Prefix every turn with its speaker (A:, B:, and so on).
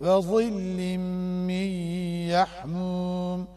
A: وظل من يحموم.